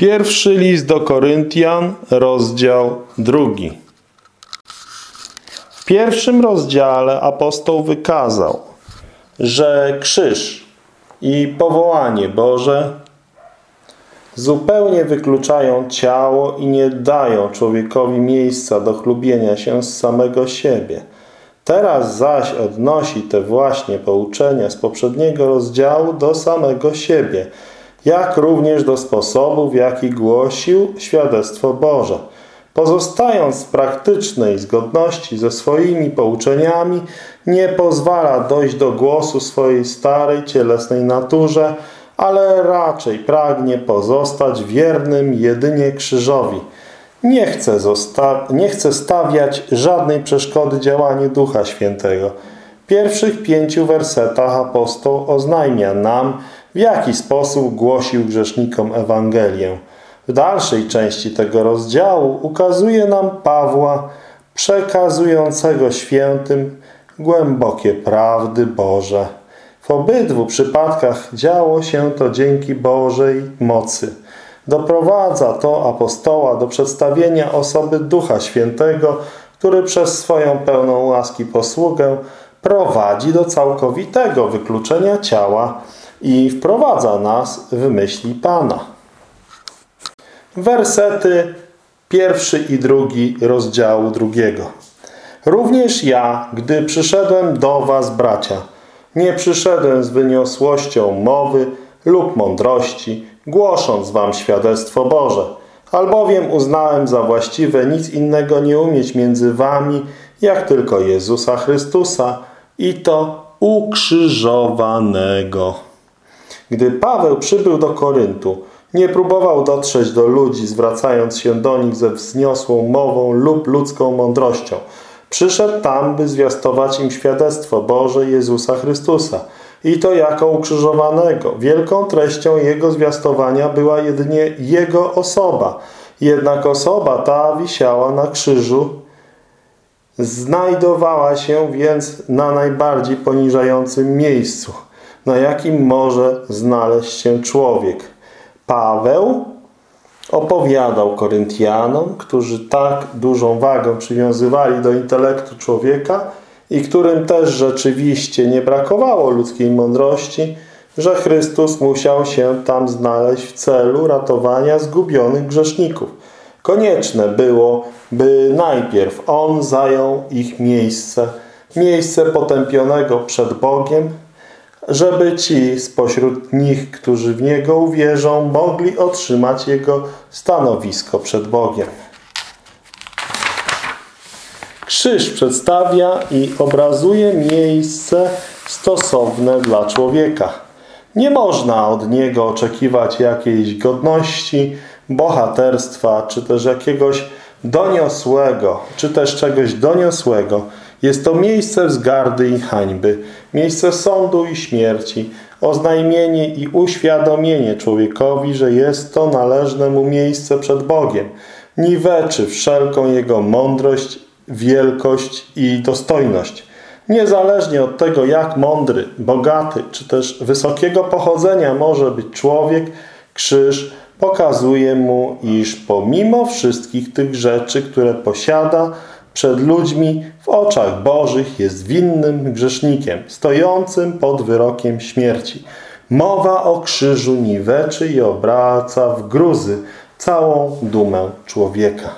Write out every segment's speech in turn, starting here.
Pierwszy list do Koryntian, rozdział drugi. W pierwszym rozdziale apostoł wykazał, że krzyż i powołanie Boże zupełnie wykluczają ciało i nie dają człowiekowi miejsca do chlubienia się z samego siebie. Teraz zaś odnosi te właśnie pouczenia z poprzedniego rozdziału do samego siebie – jak również do sposobu, w jaki głosił świadectwo Boże. Pozostając w praktycznej zgodności ze swoimi pouczeniami, nie pozwala dojść do głosu swojej starej cielesnej naturze, ale raczej pragnie pozostać wiernym jedynie krzyżowi. Nie chce, nie chce stawiać żadnej przeszkody działaniu Ducha Świętego. W pierwszych pięciu wersetach apostoł oznajmia nam, w jaki sposób głosił grzesznikom Ewangelię. W dalszej części tego rozdziału ukazuje nam Pawła przekazującego świętym głębokie prawdy Boże. W obydwu przypadkach działo się to dzięki Bożej mocy. Doprowadza to apostoła do przedstawienia osoby Ducha Świętego, który przez swoją pełną łaski posługę prowadzi do całkowitego wykluczenia ciała i wprowadza nas w myśli Pana. Wersety pierwszy i drugi rozdziału drugiego. Również ja, gdy przyszedłem do was, bracia, nie przyszedłem z wyniosłością mowy lub mądrości, głosząc wam świadectwo Boże, albowiem uznałem za właściwe nic innego nie umieć między wami, jak tylko Jezusa Chrystusa i to ukrzyżowanego. Gdy Paweł przybył do Koryntu, nie próbował dotrzeć do ludzi, zwracając się do nich ze wzniosłą mową lub ludzką mądrością. Przyszedł tam, by zwiastować im świadectwo Boże Jezusa Chrystusa. I to jako ukrzyżowanego. Wielką treścią Jego zwiastowania była jedynie Jego osoba. Jednak osoba ta wisiała na krzyżu, znajdowała się więc na najbardziej poniżającym miejscu – na jakim może znaleźć się człowiek. Paweł opowiadał Koryntianom, którzy tak dużą wagę przywiązywali do intelektu człowieka i którym też rzeczywiście nie brakowało ludzkiej mądrości, że Chrystus musiał się tam znaleźć w celu ratowania zgubionych grzeszników. Konieczne było, by najpierw On zajął ich miejsce, miejsce potępionego przed Bogiem, żeby ci spośród nich, którzy w Niego uwierzą, mogli otrzymać Jego stanowisko przed Bogiem. Krzyż przedstawia i obrazuje miejsce stosowne dla człowieka. Nie można od niego oczekiwać jakiejś godności, bohaterstwa, czy też jakiegoś doniosłego, czy też czegoś doniosłego, jest to miejsce wzgardy i hańby, miejsce sądu i śmierci, oznajmienie i uświadomienie człowiekowi, że jest to należne mu miejsce przed Bogiem. Niweczy wszelką jego mądrość, wielkość i dostojność. Niezależnie od tego, jak mądry, bogaty, czy też wysokiego pochodzenia może być człowiek, krzyż pokazuje mu, iż pomimo wszystkich tych rzeczy, które posiada, przed ludźmi w oczach Bożych jest winnym grzesznikiem, stojącym pod wyrokiem śmierci. Mowa o krzyżu niweczy i obraca w gruzy całą dumę człowieka.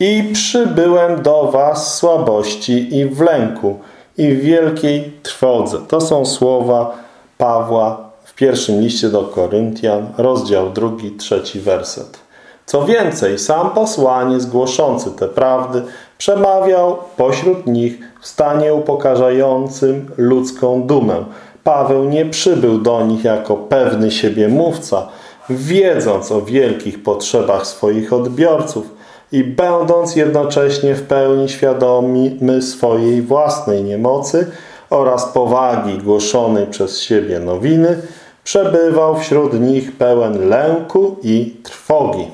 I przybyłem do was słabości i w lęku i w wielkiej trwodze. To są słowa Pawła w pierwszym liście do Koryntian, rozdział drugi, trzeci werset. Co więcej, sam posłaniec głoszący te prawdy przemawiał pośród nich w stanie upokarzającym ludzką dumę. Paweł nie przybył do nich jako pewny siebie mówca, wiedząc o wielkich potrzebach swoich odbiorców i będąc jednocześnie w pełni świadomy swojej własnej niemocy oraz powagi głoszonej przez siebie nowiny, przebywał wśród nich pełen lęku i trwogi.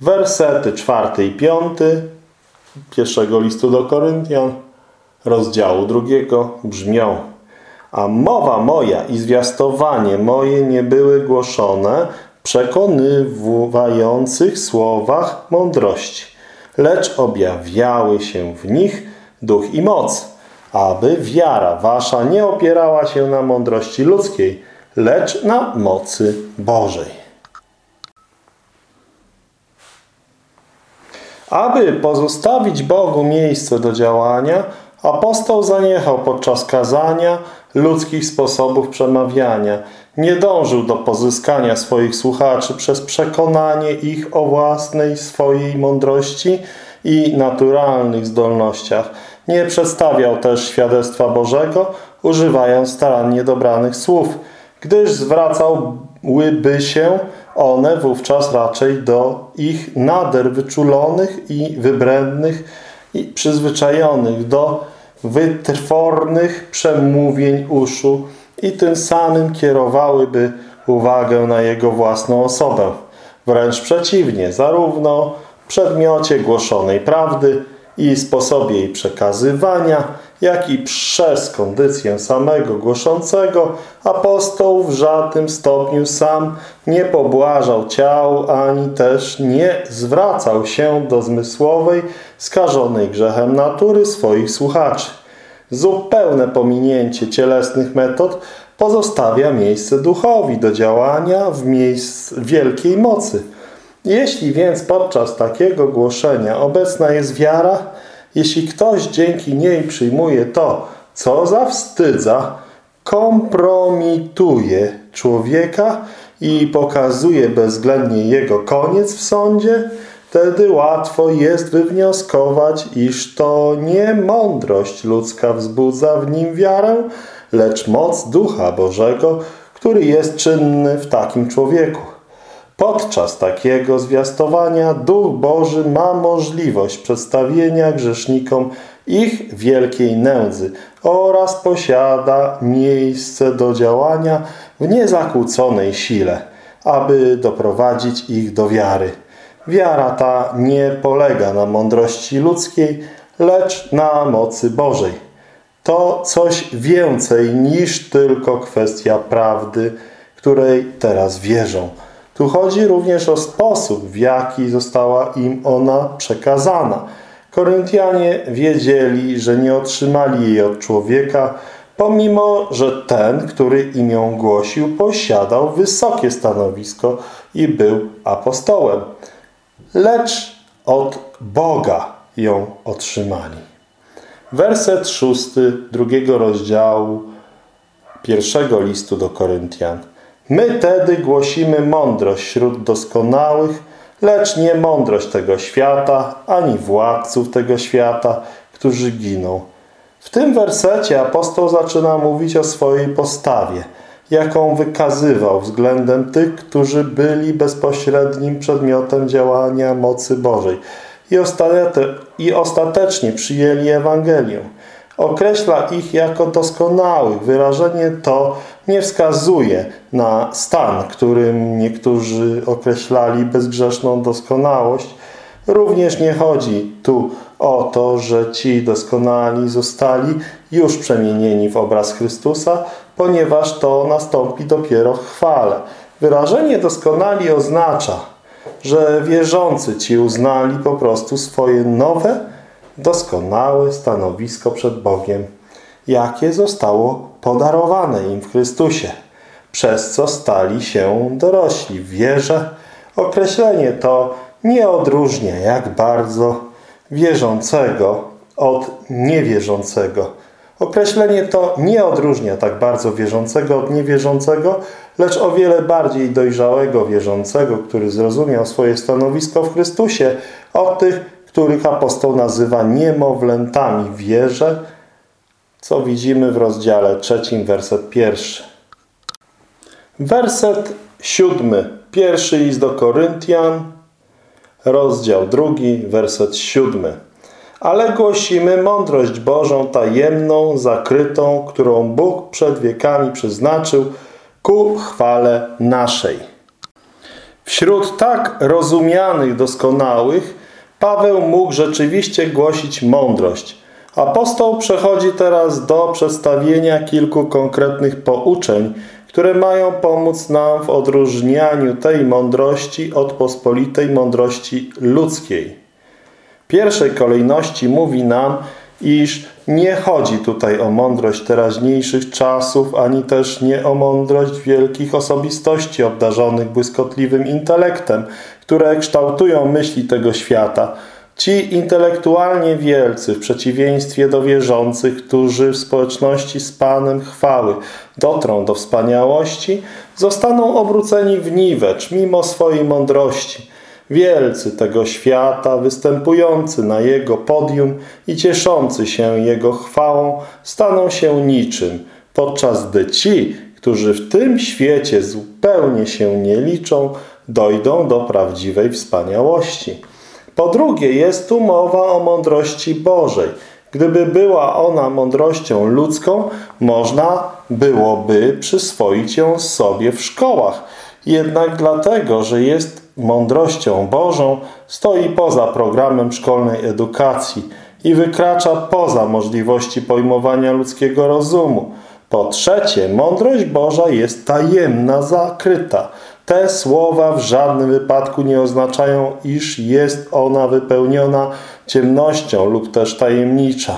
Wersety czwarty i piąty pierwszego listu do Koryntian, rozdziału drugiego brzmią A mowa moja i zwiastowanie moje nie były głoszone przekonywających słowach mądrości, lecz objawiały się w nich duch i moc, aby wiara wasza nie opierała się na mądrości ludzkiej, lecz na mocy Bożej. Aby pozostawić Bogu miejsce do działania, apostoł zaniechał podczas kazania ludzkich sposobów przemawiania. Nie dążył do pozyskania swoich słuchaczy przez przekonanie ich o własnej swojej mądrości i naturalnych zdolnościach. Nie przedstawiał też świadectwa Bożego, używając starannie dobranych słów, gdyż zwracałyby się one wówczas raczej do ich nader wyczulonych i wybrędnych i przyzwyczajonych do wytwornych przemówień uszu i tym samym kierowałyby uwagę na jego własną osobę. Wręcz przeciwnie, zarówno przedmiocie głoszonej prawdy i sposobie jej przekazywania, jak i przez kondycję samego głoszącego, apostoł w żadnym stopniu sam nie pobłażał ciał, ani też nie zwracał się do zmysłowej, skażonej grzechem natury swoich słuchaczy. Zupełne pominięcie cielesnych metod pozostawia miejsce duchowi do działania w miejsc wielkiej mocy. Jeśli więc podczas takiego głoszenia obecna jest wiara, jeśli ktoś dzięki niej przyjmuje to, co zawstydza, kompromituje człowieka i pokazuje bezwzględnie jego koniec w sądzie, wtedy łatwo jest wywnioskować, iż to nie mądrość ludzka wzbudza w nim wiarę, lecz moc Ducha Bożego, który jest czynny w takim człowieku. Podczas takiego zwiastowania Duch Boży ma możliwość przedstawienia grzesznikom ich wielkiej nędzy oraz posiada miejsce do działania w niezakłóconej sile, aby doprowadzić ich do wiary. Wiara ta nie polega na mądrości ludzkiej, lecz na mocy Bożej. To coś więcej niż tylko kwestia prawdy, której teraz wierzą. Tu chodzi również o sposób, w jaki została im ona przekazana. Koryntianie wiedzieli, że nie otrzymali jej od człowieka, pomimo, że ten, który im ją głosił, posiadał wysokie stanowisko i był apostołem. Lecz od Boga ją otrzymali. Werset szósty drugiego rozdziału pierwszego listu do Koryntian. My tedy głosimy mądrość wśród doskonałych, lecz nie mądrość tego świata, ani władców tego świata, którzy giną. W tym wersecie apostoł zaczyna mówić o swojej postawie, jaką wykazywał względem tych, którzy byli bezpośrednim przedmiotem działania mocy Bożej i ostatecznie przyjęli Ewangelię. Określa ich jako doskonałych. Wyrażenie to nie wskazuje na stan, którym niektórzy określali bezgrzeszną doskonałość. Również nie chodzi tu o to, że ci doskonali zostali już przemienieni w obraz Chrystusa, ponieważ to nastąpi dopiero w chwale. Wyrażenie doskonali oznacza, że wierzący ci uznali po prostu swoje nowe, doskonałe stanowisko przed Bogiem, jakie zostało podarowane im w Chrystusie, przez co stali się dorośli w wierze. Określenie to nie odróżnia jak bardzo wierzącego od niewierzącego. Określenie to nie odróżnia tak bardzo wierzącego od niewierzącego, lecz o wiele bardziej dojrzałego wierzącego, który zrozumiał swoje stanowisko w Chrystusie, od tych, których apostoł nazywa niemowlętami wierze, co widzimy w rozdziale trzecim, werset pierwszy. Werset siódmy, pierwszy list do Koryntian, rozdział drugi, werset siódmy. Ale głosimy mądrość Bożą tajemną, zakrytą, którą Bóg przed wiekami przeznaczył ku chwale naszej. Wśród tak rozumianych doskonałych Paweł mógł rzeczywiście głosić mądrość. Apostoł przechodzi teraz do przedstawienia kilku konkretnych pouczeń, które mają pomóc nam w odróżnianiu tej mądrości od pospolitej mądrości ludzkiej. W pierwszej kolejności mówi nam, iż nie chodzi tutaj o mądrość teraźniejszych czasów, ani też nie o mądrość wielkich osobistości obdarzonych błyskotliwym intelektem, które kształtują myśli tego świata. Ci intelektualnie wielcy, w przeciwieństwie do wierzących, którzy w społeczności z Panem chwały dotrą do wspaniałości, zostaną obróceni w niwecz mimo swojej mądrości – Wielcy tego świata, występujący na Jego podium i cieszący się Jego chwałą, staną się niczym, podczas gdy ci, którzy w tym świecie zupełnie się nie liczą, dojdą do prawdziwej wspaniałości. Po drugie, jest tu mowa o mądrości Bożej. Gdyby była ona mądrością ludzką, można byłoby przyswoić ją sobie w szkołach. Jednak dlatego, że jest mądrością Bożą stoi poza programem szkolnej edukacji i wykracza poza możliwości pojmowania ludzkiego rozumu. Po trzecie, mądrość Boża jest tajemna, zakryta. Te słowa w żadnym wypadku nie oznaczają, iż jest ona wypełniona ciemnością lub też tajemnicza,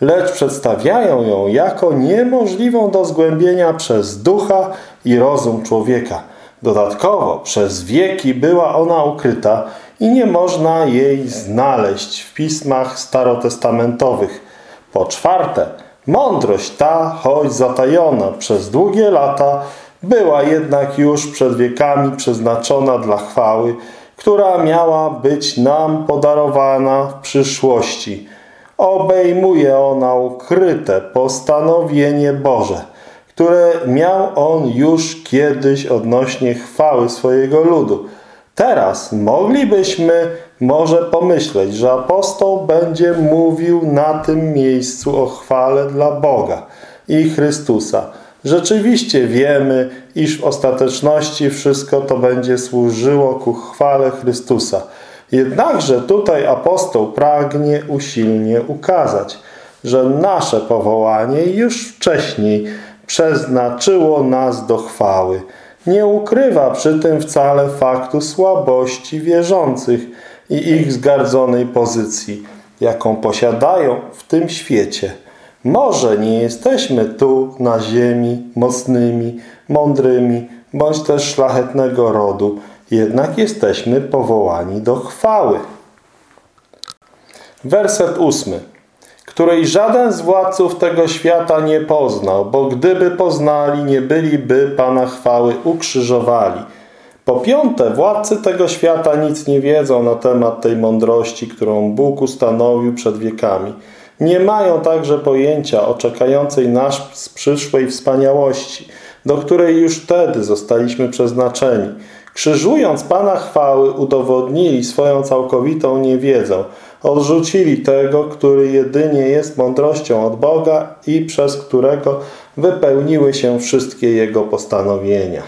lecz przedstawiają ją jako niemożliwą do zgłębienia przez ducha i rozum człowieka. Dodatkowo przez wieki była ona ukryta i nie można jej znaleźć w pismach starotestamentowych. Po czwarte, mądrość ta, choć zatajona przez długie lata, była jednak już przed wiekami przeznaczona dla chwały, która miała być nam podarowana w przyszłości. Obejmuje ona ukryte postanowienie Boże – które miał on już kiedyś odnośnie chwały swojego ludu. Teraz moglibyśmy może pomyśleć, że apostoł będzie mówił na tym miejscu o chwale dla Boga i Chrystusa. Rzeczywiście wiemy, iż w ostateczności wszystko to będzie służyło ku chwale Chrystusa. Jednakże tutaj apostoł pragnie usilnie ukazać, że nasze powołanie już wcześniej przeznaczyło nas do chwały. Nie ukrywa przy tym wcale faktu słabości wierzących i ich zgardzonej pozycji, jaką posiadają w tym świecie. Może nie jesteśmy tu na ziemi mocnymi, mądrymi, bądź też szlachetnego rodu, jednak jesteśmy powołani do chwały. Werset ósmy której żaden z władców tego świata nie poznał, bo gdyby poznali, nie byliby Pana chwały ukrzyżowali. Po piąte, władcy tego świata nic nie wiedzą na temat tej mądrości, którą Bóg ustanowił przed wiekami. Nie mają także pojęcia o czekającej nas przyszłej wspaniałości, do której już wtedy zostaliśmy przeznaczeni. Krzyżując Pana chwały, udowodnili swoją całkowitą niewiedzą – Odrzucili tego, który jedynie jest mądrością od Boga i przez którego wypełniły się wszystkie Jego postanowienia.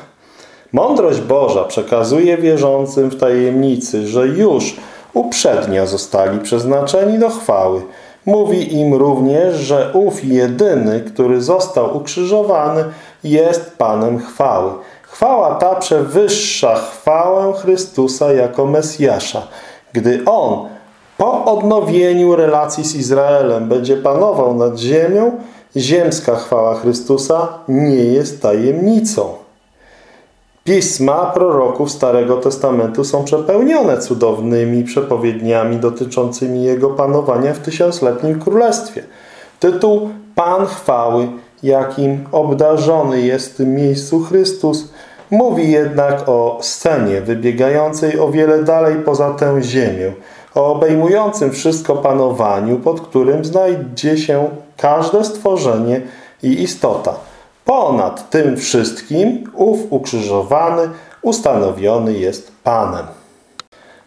Mądrość Boża przekazuje wierzącym w tajemnicy, że już uprzednio zostali przeznaczeni do chwały. Mówi im również, że ów jedyny, który został ukrzyżowany, jest Panem chwały. Chwała ta przewyższa chwałę Chrystusa jako Mesjasza, gdy On po odnowieniu relacji z Izraelem będzie panował nad ziemią, ziemska chwała Chrystusa nie jest tajemnicą. Pisma proroków Starego Testamentu są przepełnione cudownymi przepowiedniami dotyczącymi Jego panowania w tysiącletnim królestwie. Tytuł Pan chwały, jakim obdarzony jest w tym miejscu Chrystus, mówi jednak o scenie wybiegającej o wiele dalej poza tę ziemię, o obejmującym wszystko panowaniu, pod którym znajdzie się każde stworzenie i istota. Ponad tym wszystkim ów ukrzyżowany ustanowiony jest Panem.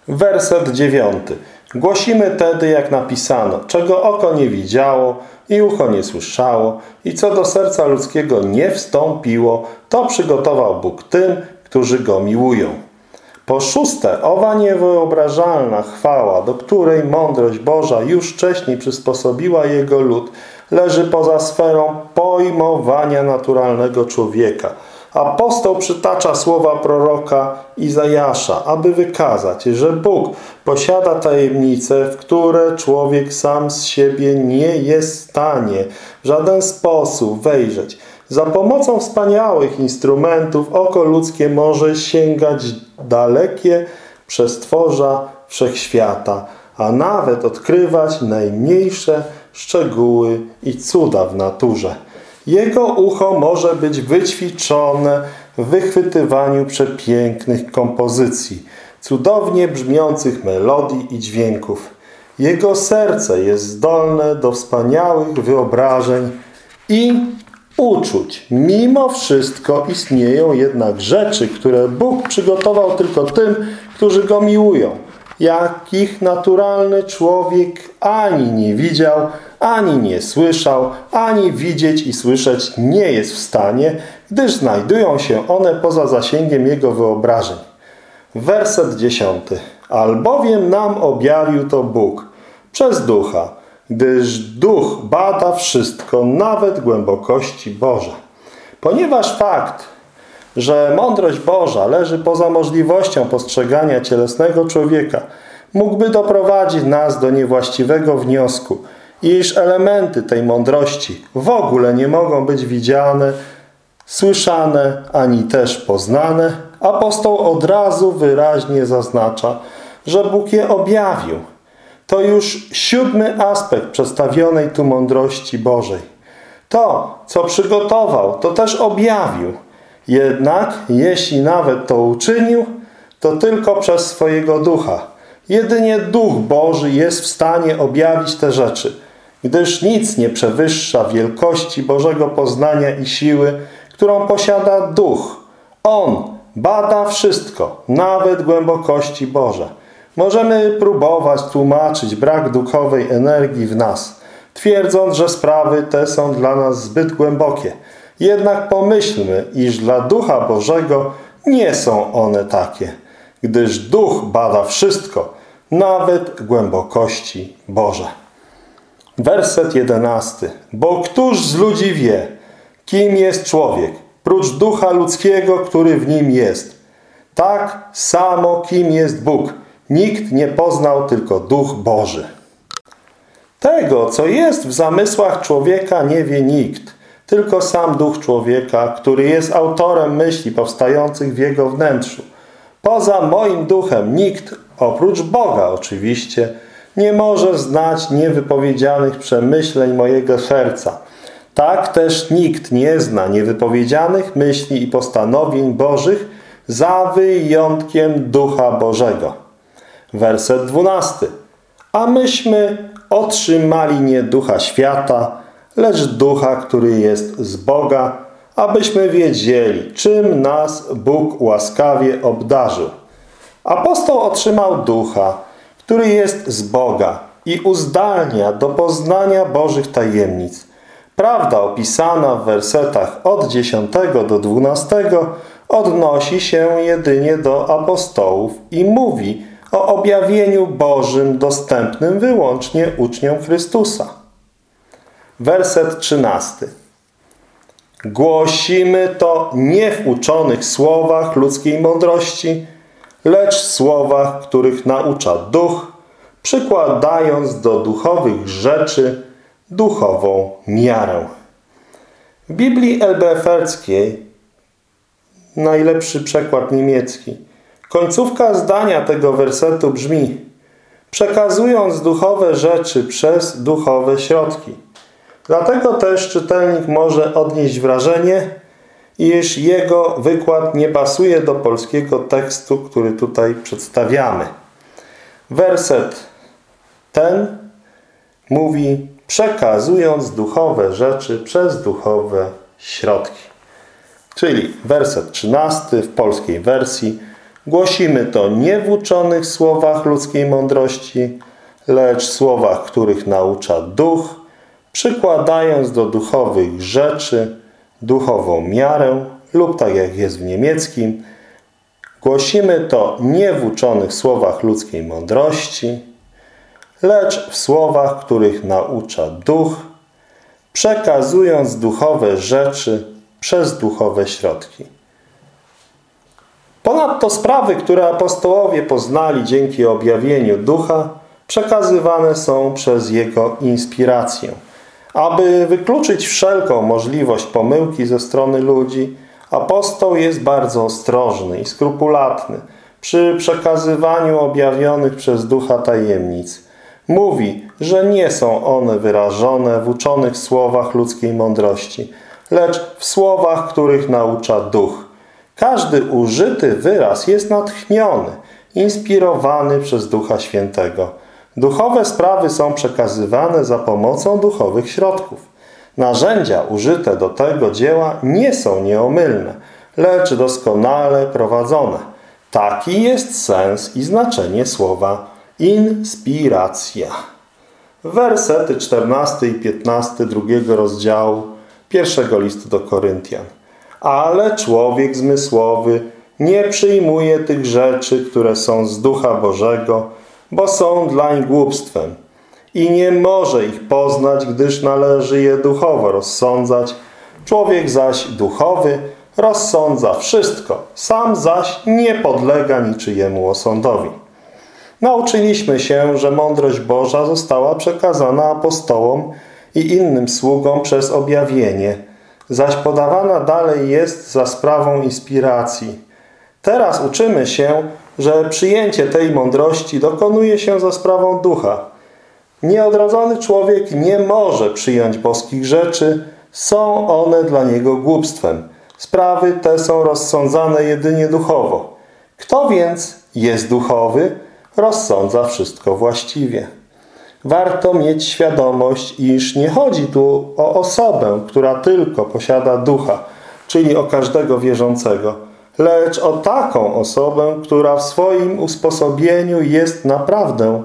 Werset dziewiąty. Głosimy tedy, jak napisano, czego oko nie widziało i ucho nie słyszało i co do serca ludzkiego nie wstąpiło, to przygotował Bóg tym, którzy Go miłują. Po szóste, owa niewyobrażalna chwała, do której mądrość Boża już wcześniej przysposobiła Jego lud, leży poza sferą pojmowania naturalnego człowieka, Apostoł przytacza słowa proroka Izajasza, aby wykazać, że Bóg posiada tajemnice, w które człowiek sam z siebie nie jest w stanie w żaden sposób wejrzeć. Za pomocą wspaniałych instrumentów oko ludzkie może sięgać dalekie przestworza wszechświata, a nawet odkrywać najmniejsze szczegóły i cuda w naturze. Jego ucho może być wyćwiczone w wychwytywaniu przepięknych kompozycji, cudownie brzmiących melodii i dźwięków. Jego serce jest zdolne do wspaniałych wyobrażeń i uczuć. Mimo wszystko istnieją jednak rzeczy, które Bóg przygotował tylko tym, którzy Go miłują, jakich naturalny człowiek ani nie widział, ani nie słyszał, ani widzieć i słyszeć nie jest w stanie, gdyż znajdują się one poza zasięgiem jego wyobrażeń. Werset dziesiąty. Albowiem nam objawił to Bóg przez Ducha, gdyż Duch bada wszystko, nawet głębokości Boże. Ponieważ fakt, że mądrość Boża leży poza możliwością postrzegania cielesnego człowieka, mógłby doprowadzić nas do niewłaściwego wniosku, iż elementy tej mądrości w ogóle nie mogą być widziane, słyszane, ani też poznane, apostoł od razu wyraźnie zaznacza, że Bóg je objawił. To już siódmy aspekt przedstawionej tu mądrości Bożej. To, co przygotował, to też objawił. Jednak, jeśli nawet to uczynił, to tylko przez swojego ducha. Jedynie Duch Boży jest w stanie objawić te rzeczy, gdyż nic nie przewyższa wielkości Bożego poznania i siły, którą posiada Duch. On bada wszystko, nawet głębokości Boże. Możemy próbować tłumaczyć brak duchowej energii w nas, twierdząc, że sprawy te są dla nas zbyt głębokie. Jednak pomyślmy, iż dla Ducha Bożego nie są one takie, gdyż Duch bada wszystko, nawet głębokości Boże. Werset jedenasty. Bo któż z ludzi wie, kim jest człowiek, prócz ducha ludzkiego, który w nim jest? Tak samo kim jest Bóg. Nikt nie poznał, tylko Duch Boży. Tego, co jest w zamysłach człowieka, nie wie nikt. Tylko sam Duch człowieka, który jest autorem myśli powstających w jego wnętrzu. Poza moim duchem nikt, oprócz Boga oczywiście, nie może znać niewypowiedzianych przemyśleń mojego serca. Tak też nikt nie zna niewypowiedzianych myśli i postanowień Bożych za wyjątkiem Ducha Bożego. Werset dwunasty. A myśmy otrzymali nie Ducha świata, lecz Ducha, który jest z Boga, abyśmy wiedzieli, czym nas Bóg łaskawie obdarzył. Apostoł otrzymał Ducha, który jest z Boga i uzdalnia do poznania Bożych tajemnic. Prawda opisana w wersetach od 10 do 12 odnosi się jedynie do apostołów i mówi o objawieniu Bożym dostępnym wyłącznie uczniom Chrystusa. Werset 13. Głosimy to nie w uczonych słowach ludzkiej mądrości, lecz słowach, których naucza duch, przykładając do duchowych rzeczy duchową miarę. W Biblii elbeferckiej najlepszy przekład niemiecki. Końcówka zdania tego wersetu brzmi przekazując duchowe rzeczy przez duchowe środki. Dlatego też czytelnik może odnieść wrażenie, iż jego wykład nie pasuje do polskiego tekstu, który tutaj przedstawiamy. Werset ten mówi przekazując duchowe rzeczy przez duchowe środki. Czyli werset 13 w polskiej wersji głosimy to nie w uczonych słowach ludzkiej mądrości, lecz słowach, których naucza duch, przykładając do duchowych rzeczy duchową miarę lub tak jak jest w niemieckim, głosimy to nie w uczonych słowach ludzkiej mądrości, lecz w słowach, których naucza duch, przekazując duchowe rzeczy przez duchowe środki. Ponadto sprawy, które apostołowie poznali dzięki objawieniu Ducha, przekazywane są przez Jego inspirację. Aby wykluczyć wszelką możliwość pomyłki ze strony ludzi, apostoł jest bardzo ostrożny i skrupulatny przy przekazywaniu objawionych przez Ducha tajemnic. Mówi, że nie są one wyrażone w uczonych słowach ludzkiej mądrości, lecz w słowach, których naucza Duch. Każdy użyty wyraz jest natchniony, inspirowany przez Ducha Świętego. Duchowe sprawy są przekazywane za pomocą duchowych środków. Narzędzia użyte do tego dzieła nie są nieomylne, lecz doskonale prowadzone. Taki jest sens i znaczenie słowa inspiracja. Wersety 14 i 15 drugiego rozdziału pierwszego listu do Koryntian. Ale człowiek zmysłowy nie przyjmuje tych rzeczy, które są z Ducha Bożego, bo są dlań głupstwem i nie może ich poznać, gdyż należy je duchowo rozsądzać. Człowiek zaś duchowy rozsądza wszystko, sam zaś nie podlega niczyjemu osądowi. Nauczyliśmy się, że mądrość Boża została przekazana apostołom i innym sługom przez objawienie, zaś podawana dalej jest za sprawą inspiracji. Teraz uczymy się, że przyjęcie tej mądrości dokonuje się za sprawą ducha. Nieodrodzony człowiek nie może przyjąć boskich rzeczy, są one dla niego głupstwem. Sprawy te są rozsądzane jedynie duchowo. Kto więc jest duchowy, rozsądza wszystko właściwie. Warto mieć świadomość, iż nie chodzi tu o osobę, która tylko posiada ducha, czyli o każdego wierzącego, lecz o taką osobę, która w swoim usposobieniu jest naprawdę,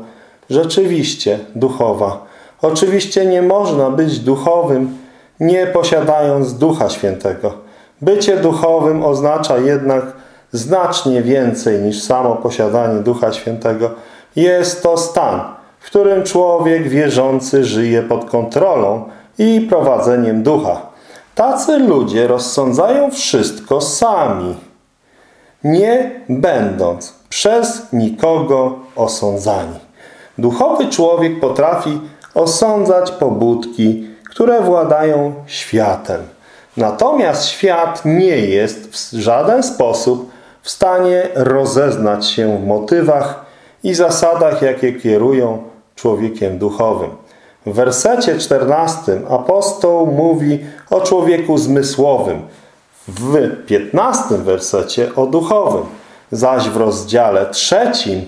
rzeczywiście duchowa. Oczywiście nie można być duchowym, nie posiadając Ducha Świętego. Bycie duchowym oznacza jednak znacznie więcej niż samo posiadanie Ducha Świętego. Jest to stan, w którym człowiek wierzący żyje pod kontrolą i prowadzeniem Ducha. Tacy ludzie rozsądzają wszystko sami, nie będąc przez nikogo osądzani. Duchowy człowiek potrafi osądzać pobudki, które władają światem. Natomiast świat nie jest w żaden sposób w stanie rozeznać się w motywach i zasadach, jakie kierują człowiekiem duchowym. W wersecie 14 apostoł mówi o człowieku zmysłowym, w 15 wersecie o duchowym, zaś w rozdziale trzecim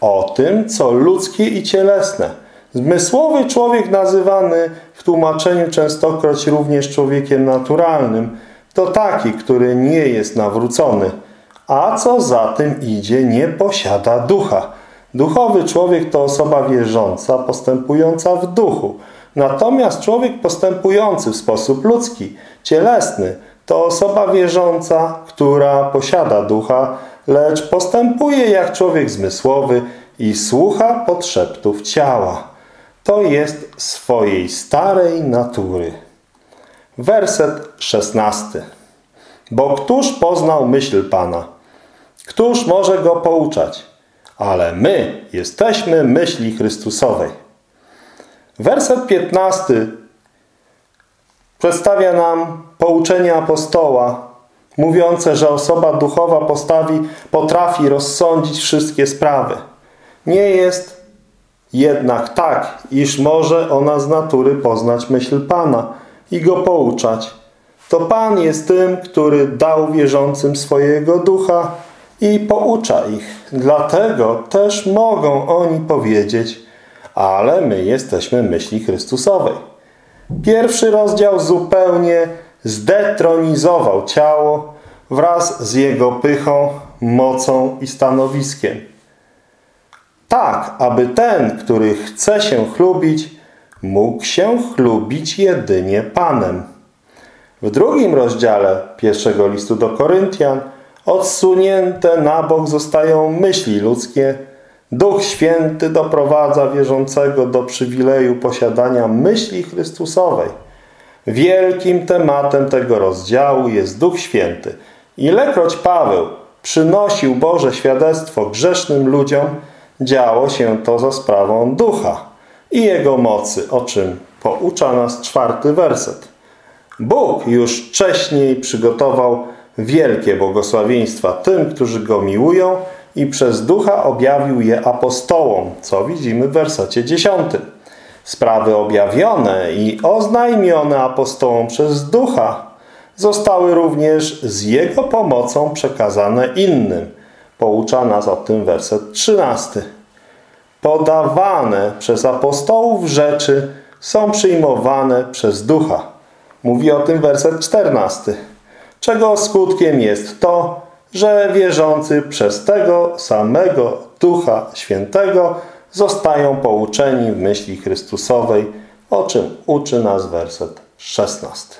o tym, co ludzkie i cielesne. Zmysłowy człowiek nazywany w tłumaczeniu częstokroć również człowiekiem naturalnym, to taki, który nie jest nawrócony, a co za tym idzie, nie posiada ducha. Duchowy człowiek to osoba wierząca, postępująca w duchu. Natomiast człowiek postępujący w sposób ludzki, cielesny, to osoba wierząca, która posiada ducha, lecz postępuje jak człowiek zmysłowy i słucha podszeptów ciała. To jest swojej starej natury. Werset szesnasty. Bo któż poznał myśl Pana? Któż może go pouczać? Ale my jesteśmy myśli Chrystusowej. Werset piętnasty przedstawia nam pouczenie apostoła, mówiące, że osoba duchowa postawi, potrafi rozsądzić wszystkie sprawy. Nie jest jednak tak, iż może ona z natury poznać myśl Pana i go pouczać. To Pan jest tym, który dał wierzącym swojego ducha i poucza ich. Dlatego też mogą oni powiedzieć, ale my jesteśmy myśli Chrystusowej. Pierwszy rozdział zupełnie zdetronizował ciało wraz z jego pychą, mocą i stanowiskiem. Tak, aby ten, który chce się chlubić, mógł się chlubić jedynie Panem. W drugim rozdziale pierwszego listu do Koryntian odsunięte na bok zostają myśli ludzkie. Duch Święty doprowadza wierzącego do przywileju posiadania myśli Chrystusowej. Wielkim tematem tego rozdziału jest Duch Święty. Ilekroć Paweł przynosił Boże świadectwo grzesznym ludziom, działo się to za sprawą ducha i jego mocy, o czym poucza nas czwarty werset. Bóg już wcześniej przygotował wielkie błogosławieństwa tym, którzy Go miłują i przez ducha objawił je apostołom, co widzimy w wersecie dziesiątym. Sprawy objawione i oznajmione apostołom przez ducha zostały również z Jego pomocą przekazane innym. Poucza nas o tym werset trzynasty. Podawane przez apostołów rzeczy są przyjmowane przez ducha. Mówi o tym werset czternasty. Czego skutkiem jest to, że wierzący przez tego samego Ducha Świętego zostają pouczeni w myśli Chrystusowej, o czym uczy nas werset szesnasty.